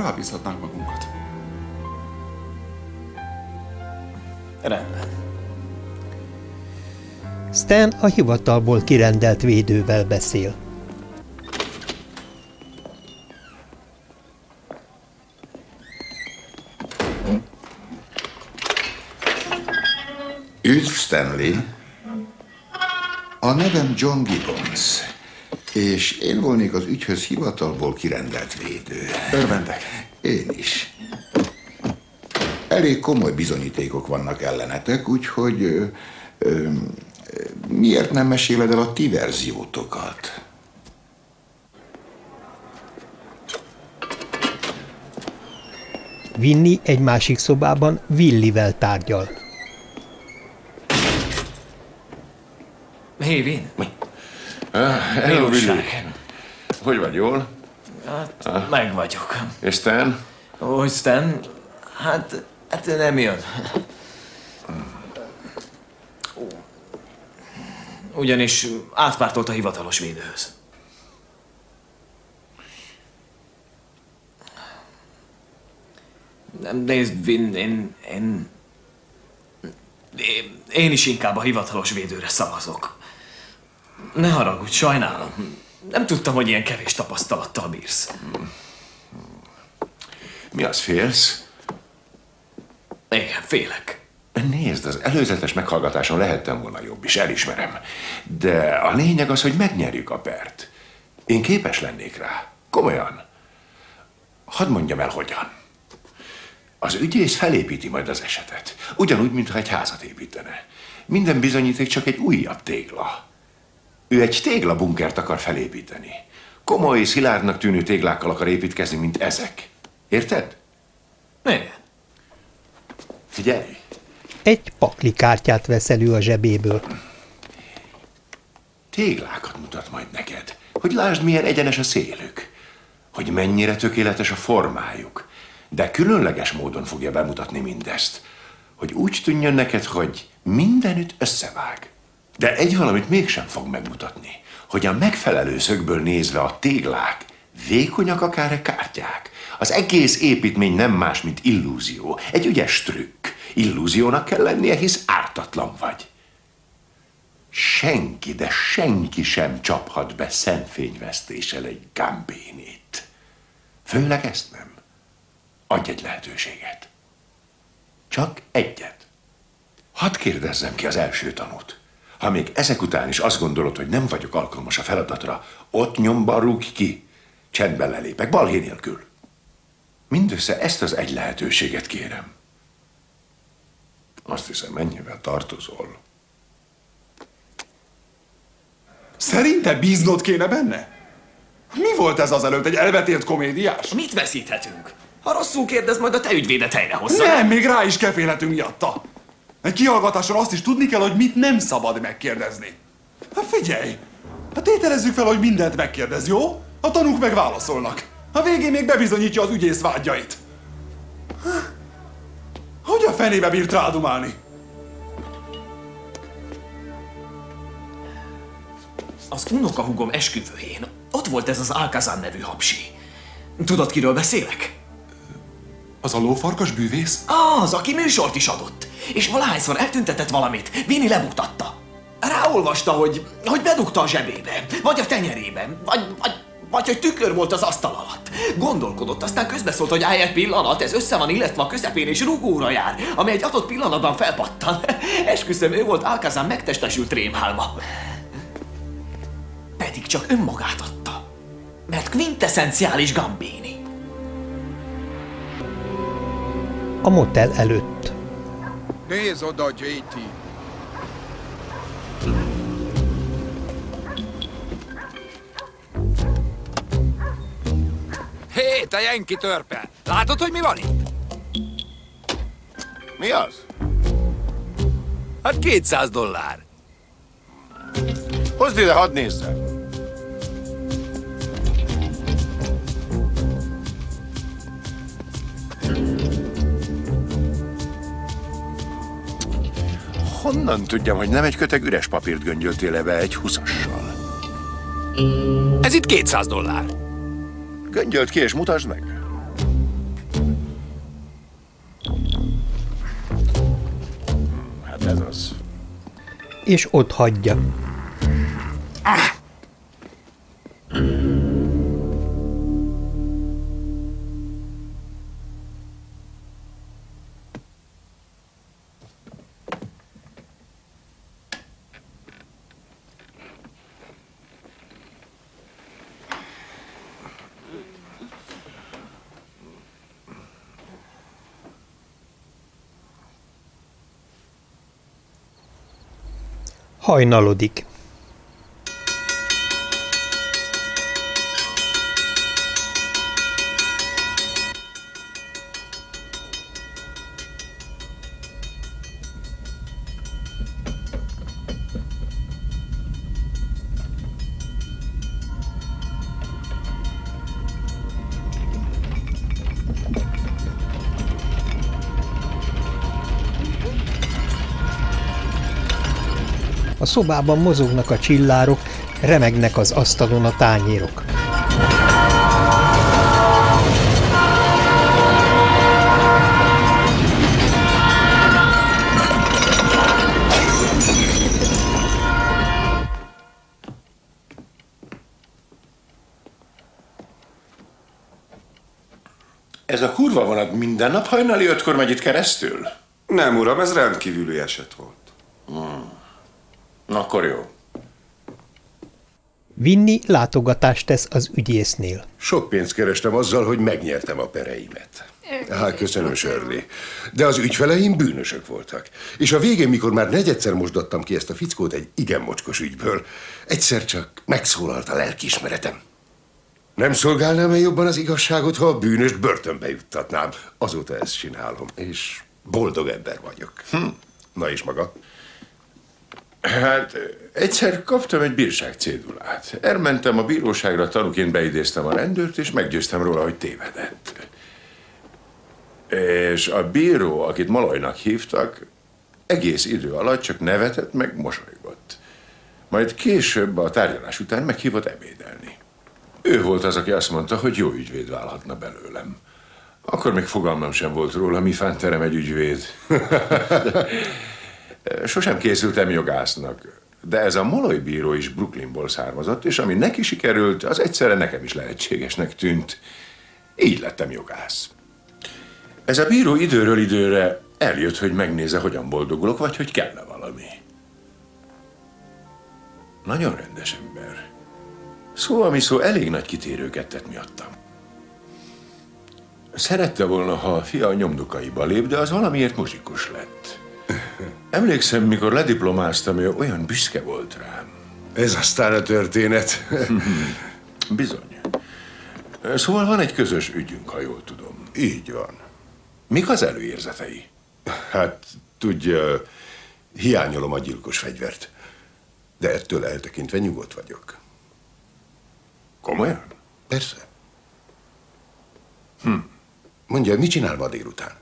rábízhatnánk magunkat. Rendben. Stan a hivatalból kirendelt védővel beszél. Üdv, Stanley! A nevem John Gibbons, és én volnék az ügyhöz hivatalból kirendelt védő. Örvendek. Én is. Elég komoly bizonyítékok vannak ellenetek, úgyhogy ö, ö, miért nem meséled el a ti verziótokat? Vinni egy másik szobában Willivel tárgyal. Hé, Vin. Ah, hello? Willy. Hogy vagy, jól? Hát, meg vagyok. És Stan? Ó, Stan, hát, hát nem jön. Ugyanis átpártolt a hivatalos védőhöz. Nem, nézd, Vin, én, én, én, én is inkább a hivatalos védőre szavazok. Ne haragudj, sajnálom. Nem tudtam, hogy ilyen kevés tapasztalattal bírsz. Mi az, félsz? Igen, félek. Nézd, az előzetes meghallgatáson lehettem volna jobb is, elismerem. De a lényeg az, hogy megnyerjük a pert. Én képes lennék rá. Komolyan. Hadd mondjam el, hogyan. Az ügyész felépíti majd az esetet. Ugyanúgy, mintha egy házat építene. Minden bizonyíték csak egy újabb tégla. Ő egy téglabunkert akar felépíteni. Komoly, szilárdnak tűnő téglákkal akar építkezni, mint ezek. Érted? Igen. Figyelj! Egy pakli kártyát vesz elő a zsebéből. Téglákat mutat majd neked, hogy lásd, milyen egyenes a szélük, hogy mennyire tökéletes a formájuk, de különleges módon fogja bemutatni mindezt, hogy úgy tűnjön neked, hogy mindenütt összevág. De egy valamit mégsem fog megmutatni, hogy a megfelelő szögből nézve a téglák vékonyak akár a kártyák. Az egész építmény nem más, mint illúzió, egy ügyes trükk. Illúziónak kell lennie, hisz ártatlan vagy. Senki, de senki sem csaphat be szemfényvesztéssel egy gambénit. Főleg ezt nem. Adj egy lehetőséget. Csak egyet. Hadd kérdezzem ki az első tanút. Ha még ezek után is azt gondolod, hogy nem vagyok alkalmas a feladatra, ott nyomban rúgj ki. Csendben lelépek, balhé nélkül. Mindössze ezt az egy lehetőséget kérem. Azt hiszem, mennyivel tartozol. Szerinted bíznod kéne benne? Mi volt ez azelőtt? Egy elvetélt komédiás? Mit veszíthetünk? Ha rosszul kérdez, majd a te ügyvédet helyre hozza. Nem, még rá is kefélhetünk jatta. Egy kihallgatáson azt is tudni kell, hogy mit nem szabad megkérdezni. Hát figyelj! Hát tételezzük fel, hogy mindent megkérdez, jó? A tanúk meg válaszolnak. A végén még bebizonyítja az ügyész vágyait. Hogy a fenébe bírt rádumálni? Az unokahúgom esküvőjén ott volt ez az Alkazán nevű hapsi. Tudod, kiről beszélek? Az a lófarkas bűvész? Az, aki műsort is adott. És valahányszor eltüntetett valamit, Vini lebutatta. Ráolvasta, hogy, hogy bedugta a zsebébe, vagy a tenyerébe, vagy, vagy, vagy hogy tükör volt az asztal alatt. Gondolkodott, aztán közbeszólt, hogy állj egy pillanat, ez össze van illetve a közepén és rugóra jár, ami egy adott pillanatban felpattan. Esküszöm, ő volt Alkazán megtestesült rémálma. Pedig csak önmagát adta. Mert quintessenciális Gambini. A motel előtt. Nézd oda, JT! Hé, te Jenki törpe! Látod, hogy mi van itt? Mi az? Hát 200 dollár. Hozd ide, hadd nézzem. Honnan tudjam, hogy nem egy köteg üres papírt göngyöltél -e be egy huszassal? Ez itt 200 dollár. Göngyölt ki és mutasd meg. Hm, hát ez az. És ott hagyja. Hajnalodik. Szobában mozognak a csillárok, remegnek az asztalon a tányérok. Ez a kurva vonat minden nap hajnali ötkor megy itt keresztül? Nem, uram, ez rendkívüli eset volt. Na, akkor jó. Vinni látogatást tesz az ügyésznél. Sok pénzt kerestem azzal, hogy megnyertem a pereimet. Hát, köszönöm, Shirley. De az ügyfeleim bűnösök voltak. És a végén, mikor már negyedszer mosdattam ki ezt a fickót egy igen mocskos ügyből, egyszer csak megszólalt a lelkiismeretem. Nem szolgálnám-e jobban az igazságot, ha a bűnöst börtönbe juttatnám? Azóta ezt csinálom, és boldog ember vagyok. Hm. Na és maga? Hát egyszer kaptam egy bírság cédulát. Elmentem a bíróságra, tanúként beidéztem a rendőrt, és meggyőztem róla, hogy tévedett. És a bíró, akit Malajnak hívtak, egész idő alatt csak nevetett, meg mosolygott. Majd később, a tárgyalás után meghívott ebédelni. Ő volt az, aki azt mondta, hogy jó ügyvéd válhatna belőlem. Akkor még fogalmam sem volt róla, mi terem egy ügyvéd. Sosem készültem jogásznak, de ez a Molloy bíró is Brooklynból származott, és ami neki sikerült, az egyszerre nekem is lehetségesnek tűnt. Így lettem jogász. Ez a bíró időről időre eljött, hogy megnézze, hogyan boldogulok, vagy hogy kell-e valami. Nagyon rendes ember. Szó, ami szó, elég nagy kitérőket tett miattam. Szerette volna, ha a fia a nyomdokaiba lép, de az valamiért muzsikus lett. Emlékszem, mikor lediplomáztam, ő olyan büszke volt rám. Ez aztán a történet. Bizony. Szóval van egy közös ügyünk, ha jól tudom. Így van. Mik az előérzetei? Hát, tudja, hiányolom a gyilkos fegyvert. De ettől eltekintve nyugodt vagyok. Komolyan? Persze. Hm. Mondja, mit csinál ma délután?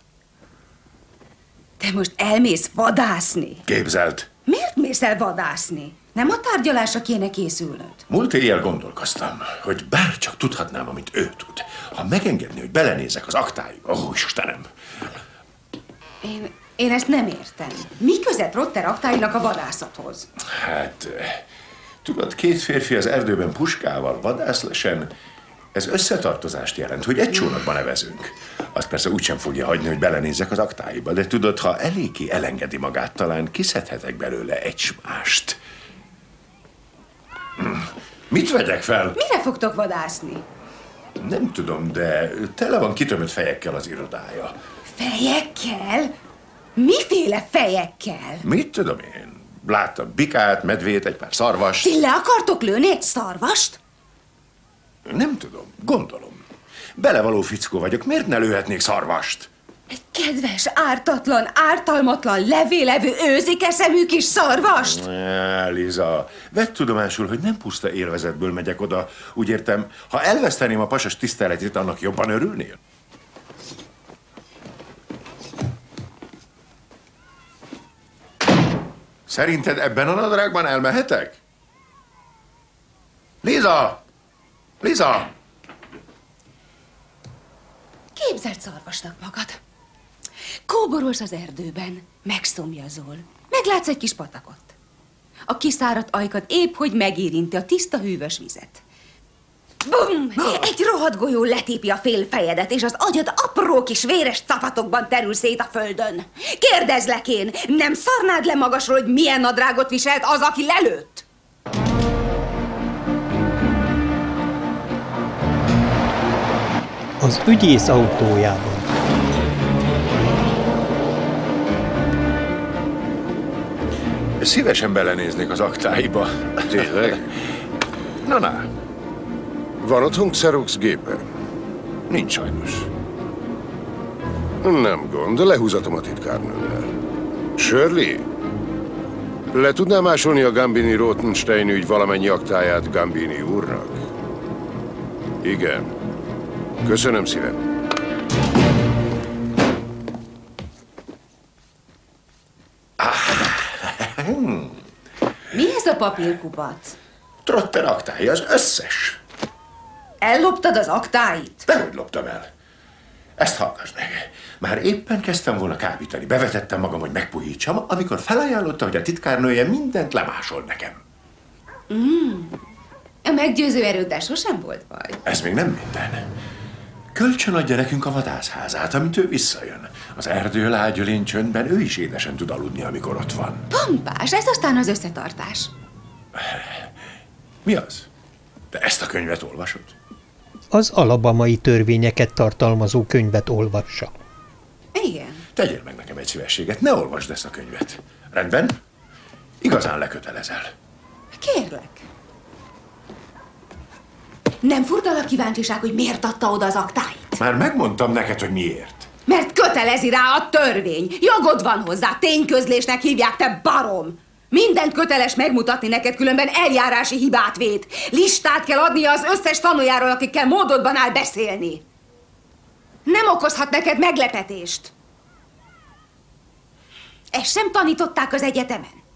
Te most elmész vadászni? Képzelt. Miért mész el vadászni? Nem a tárgyalásra kéne készülnöd? Múlt éjjel gondolkoztam, hogy bár csak tudhatnám, amit ő tud. Ha megengedni, hogy belenézek az aktáiba, ó, Istenem! Én, én ezt nem értem. Mi között Rotter aktáinak a vadászathoz? Hát, tudod, két férfi az erdőben puskával vadászlesen, ez összetartozást jelent, hogy egy csónakban nevezünk. Azt persze úgysem fogja hagyni, hogy belenézzek az aktáiba, de tudod, ha eléggé elengedi magát, talán kiszedhetek belőle egy mást. Hm. Mit vegyek fel? Mire fogtok vadászni? Nem tudom, de tele van kitömött fejekkel az irodája. Fejekkel? Miféle fejekkel? Mit tudom én? Láttam bikát, medvét, egy pár szarvast. Ti le akartok lőni egy szarvast? Nem tudom, gondolom. Belevaló fickó vagyok, miért ne lőhetnék szarvast? Egy kedves, ártatlan, ártalmatlan, levélevő, őzike szemű kis szarvast? Ne, Liza, vedd tudomásul, hogy nem puszta élvezetből megyek oda. Úgy értem, ha elveszteném a pasas tiszteletét, annak jobban örülnél? Szerinted ebben a nadrágban elmehetek? Liza! Liza! Képzeld szarvasnak magad. Kóborolsz az erdőben, megszomjazol. Meglátsz egy kis patakot. A kiszáradt ajkad épp, hogy megérinti a tiszta hűvös vizet. Bum! Egy rohadt golyó letépi a fél fejedet, és az agyad apró kis véres capatokban terül szét a földön. Kérdezlek én, nem szarnád le magasról, hogy milyen nadrágot viselt az, aki lelőtt? Az ügyész autójában. Szívesen belenéznék az aktáiba. Tényleg? Na, na, Van otthon Xerox gépe? nincs sajnos. Nem gond, lehúzatom a titkárnőmmel. Shirley? Le tudnám másolni a Gambini Rotenstein ügy valamennyi aktáját Gambini úrnak? Igen. Köszönöm szívem. Mi ez a papírkupac? Trotter aktái, az összes. Elloptad az aktáit? Dehogy loptam el. Ezt hallgass meg. Már éppen kezdtem volna kábítani. Bevetettem magam, hogy megpuhítsam, amikor felajánlotta, hogy a titkárnője mindent lemásol nekem. A meggyőző erőddel sosem volt baj. Ez még nem minden. Kölcsön adja nekünk a vadászházát, amint ő visszajön. Az erdő lágyölén csöndben ő is édesen tud aludni, amikor ott van. Pompás, ez aztán az összetartás. Mi az? Te ezt a könyvet olvasod? Az alabamai törvényeket tartalmazó könyvet olvassa. Igen. Tegyél meg nekem egy szívességet, ne olvasd ezt a könyvet. Rendben? Igazán lekötelezel. Kérlek. Nem furdal a kíváncsiság, hogy miért adta oda az aktáit? Már megmondtam neked, hogy miért. Mert kötelezi rá a törvény. Jogod van hozzá, tényközlésnek hívják, te barom! Mindent köteles megmutatni neked, különben eljárási hibát véd. Listát kell adnia az összes tanújáról, akikkel módodban áll beszélni. Nem okozhat neked meglepetést. Ezt sem tanították az egyetemen.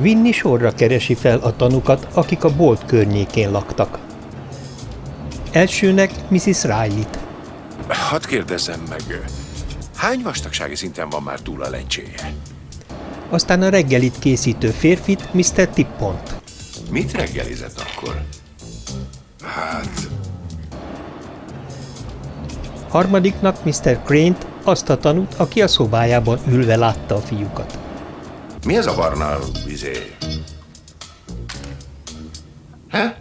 Vinni sorra keresi fel a tanukat, akik a bolt környékén laktak. Elsőnek Mrs. Riley-t. Hadd kérdezzem meg, hány vastagsági szinten van már túl a lencséje? Aztán a reggelit készítő férfit, Mr. Tippont. Mit reggelizett akkor? Hát, Harmadiknak Mr. Crane-t, azt a tanút, aki a szobájában ülve látta a fiúkat. Mi ez a barna izé? He?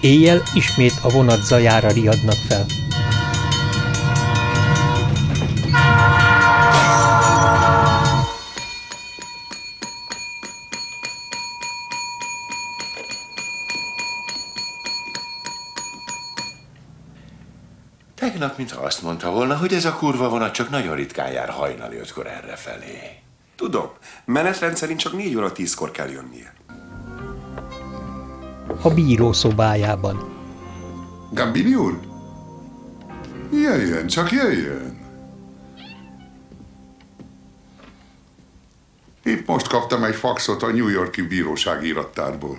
Éjjel ismét a vonat zajára riadnak fel. Tegnap, mintha azt mondta volna, hogy ez a kurva vonat csak nagyon ritkán jár hajnali ötkor errefelé. Tudom, menetrend szerint csak 4 óra 10-kor kell jönnie. A bíró szobájában. Gambini úr? Jöjjön, csak jöjjön. Épp most kaptam egy faxot a New Yorki bíróság irattárból.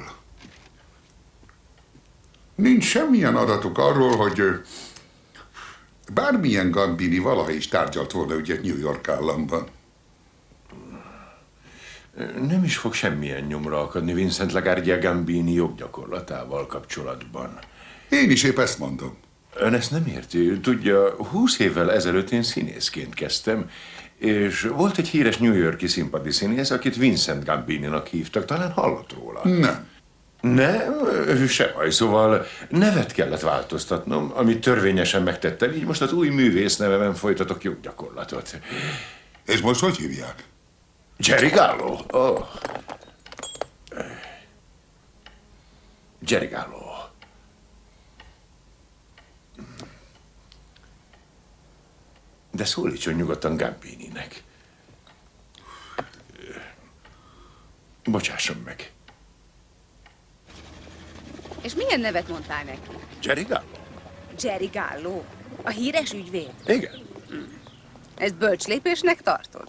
Nincs semmilyen adatuk arról, hogy bármilyen Gambini valaha is tárgyalt volna ügyet New York államban. Nem is fog semmilyen nyomra akadni Vincent Lagardia Gambini joggyakorlatával kapcsolatban. Én is épp ezt mondom. Ön ezt nem érti. Tudja, húsz évvel ezelőtt én színészként kezdtem, és volt egy híres New Yorki színpadi színész, akit Vincent Gambininak hívtak, talán hallott róla. Nem. Nem, se baj, szóval nevet kellett változtatnom, amit törvényesen megtettem, így most az új művész nevemen folytatok joggyakorlatot. És most hogy hívják? Jerry Gallo. Oh. Jerry Gallo. De szólítson nyugodtan Gambininek. Bocsásson meg. És milyen nevet mondtál neki? Jerry Gallo? Jerry Gallo, a híres ügyvéd. Igen. Ezt bölcs lépésnek tartod?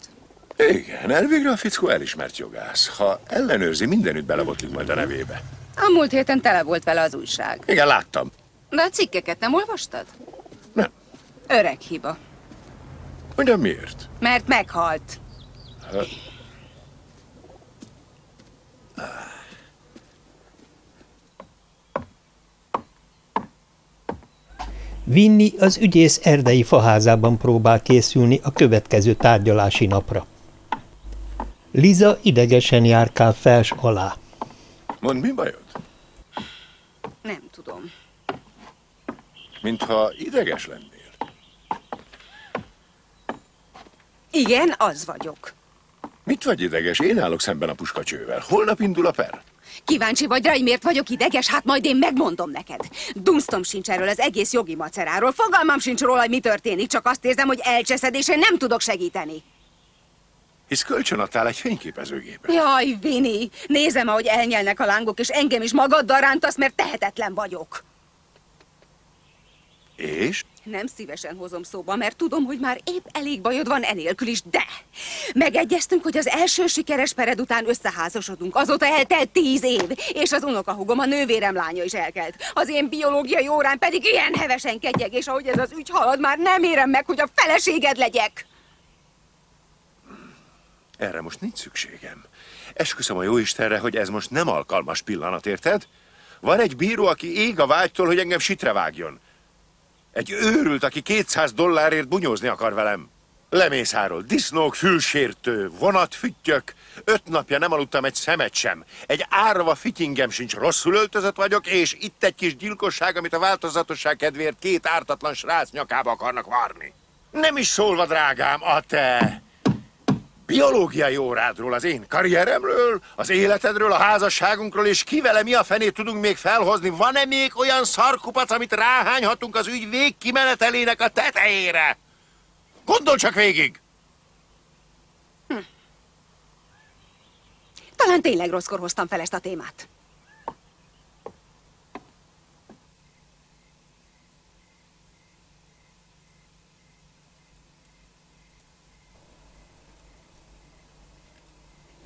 Igen, elvégre a fickó elismert jogász. Ha ellenőrzi, mindenütt belebotlik majd a nevébe. A múlt héten tele volt vele az újság. Igen, láttam. De a cikkeket nem olvastad? Nem. Öreg hiba. Mondjam miért? Mert meghalt. Vinni az ügyész erdei faházában próbál készülni a következő tárgyalási napra. Liza idegesen járkál fels alá. Mondd, mi bajod? Nem tudom. Mintha ideges lennél. Igen, az vagyok. Mit vagy ideges? Én állok szemben a puskacsővel. Holnap indul a per. Kíváncsi vagy rá, hogy miért vagyok ideges? Hát majd én megmondom neked. Dunsztom sincs erről az egész jogi maceráról. Fogalmam sincs róla, hogy mi történik, csak azt érzem, hogy elcseszed, és én nem tudok segíteni. Hisz kölcsön adtál egy fényképezőgépet. Jaj, Vini, nézem, ahogy elnyelnek a lángok, és engem is magaddal rántasz, mert tehetetlen vagyok. És? Nem szívesen hozom szóba, mert tudom, hogy már épp elég bajod van enélkül is, de megegyeztünk, hogy az első sikeres pered után összeházasodunk. Azóta eltelt tíz év, és az unokahugom, a nővérem lánya is elkelt. Az én biológiai órán pedig ilyen hevesen kegyeg, és ahogy ez az ügy halad, már nem érem meg, hogy a feleséged legyek. Erre most nincs szükségem. Esküszöm a jóistenre, hogy ez most nem alkalmas pillanat, érted? Van egy bíró, aki ég a vágytól, hogy engem sitre vágjon. Egy őrült, aki 200 dollárért bunyózni akar velem. Lemészáról, disznók, fülsértő, vonatfüttyök. Öt napja nem aludtam egy szemet sem. Egy árva fityingem sincs, rosszul öltözött vagyok, és itt egy kis gyilkosság, amit a változatosság kedvéért két ártatlan srác nyakába akarnak varni. Nem is szólva, drágám, a te biológiai órádról, az én karrieremről, az életedről, a házasságunkról, és kivele mi a fenét tudunk még felhozni? Van-e még olyan szarkupac, amit ráhányhatunk az ügy végkimenetelének a tetejére? Gondolj csak végig! Talán tényleg rosszkor hoztam fel ezt a témát.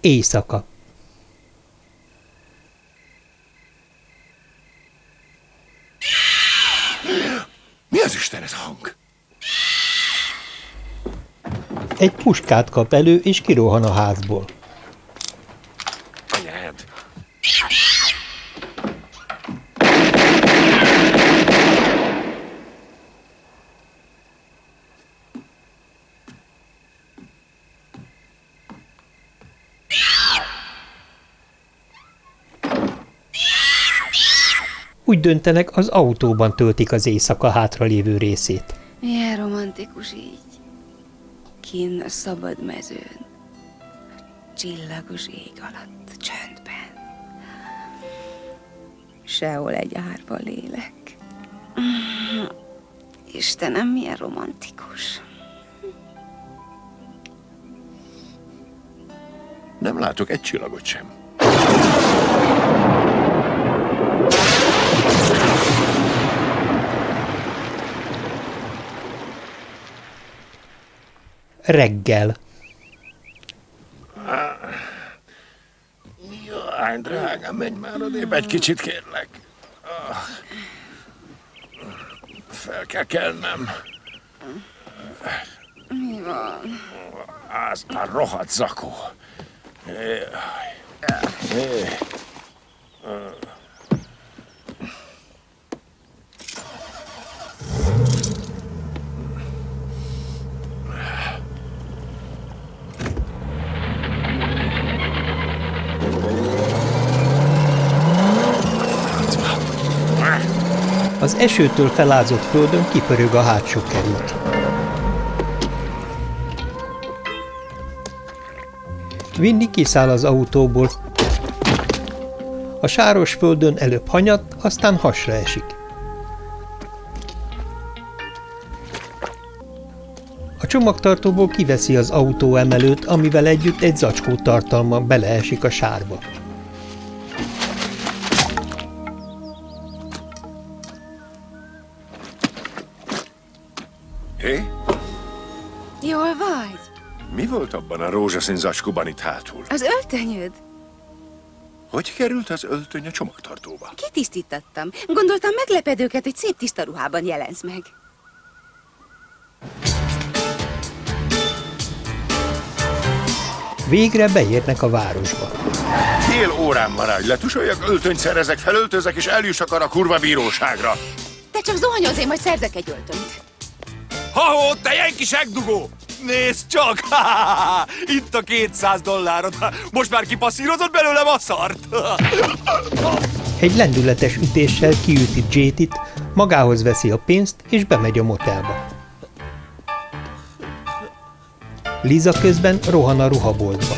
Éjszaka. Mi az Isten ez a hang? Egy puskát kap elő, és kirohan a házból. Úgy döntenek, az autóban töltik az éjszaka hátralévő részét. Milyen romantikus így. Kinn a szabad mezőn. Csillagos ég alatt, csöndben. Sehol egy árva lélek. Istenem, milyen romantikus. Nem látok egy csillagot sem. Reggel. Jaj, drágám, menj már odébb egy kicsit, kérlek. Ah. Fel kell kelnem. Mi van? Az a rohadt zakó. Jaj. Jaj. Az esőtől felázott földön kipörög a hátsó került. Vinni kiszáll az autóból. A sáros földön előbb hanyat, aztán hasra esik. A csomagtartóból kiveszi az autó emelőt, amivel együtt egy zacskó tartalma beleesik a sárba. Volt abban a rózsaszín zacskóban itt hátul? Az öltönyöd? Hogy került az öltöny a csomagtartóba? Kitisztítattam. Gondoltam megleped őket, hogy szép tiszta ruhában jelensz meg. Végre beérnek a városba. Fél órán maradj, letusoljak, öltönyt szerezek, felöltözek, és eljussak arra a kurva bíróságra. Te csak zuhanyoz, én majd szerzek egy öltönyt. Ha-ho, te jenki segdugó! Nézd csak! Itt a 200 dollárod. Most már kipasszírozott belőlem a szart. Egy lendületes ütéssel kiüti Jétit, magához veszi a pénzt, és bemegy a motelba. Liza közben rohan a ruhaboltba.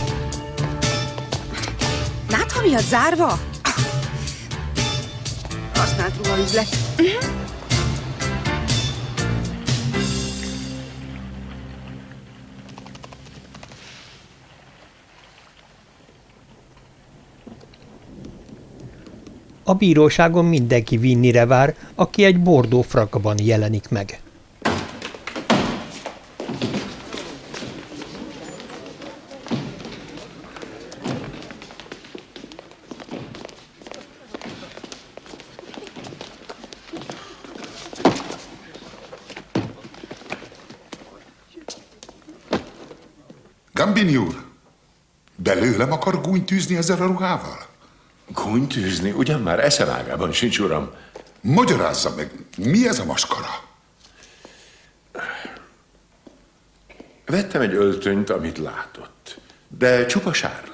Nátha miatt zárva? Használt ruhaüzlet. A bíróságon mindenki Vinnire vár, aki egy bordó frakban jelenik meg. Gambini úr, belőlem akar gúnyt tűzni ezzel a ruhával? Gúnytűzni? Ugyan már eszemágában sincs, uram. Magyarázza meg, mi ez a maskara? Vettem egy öltönyt, amit látott. De csupa sárga.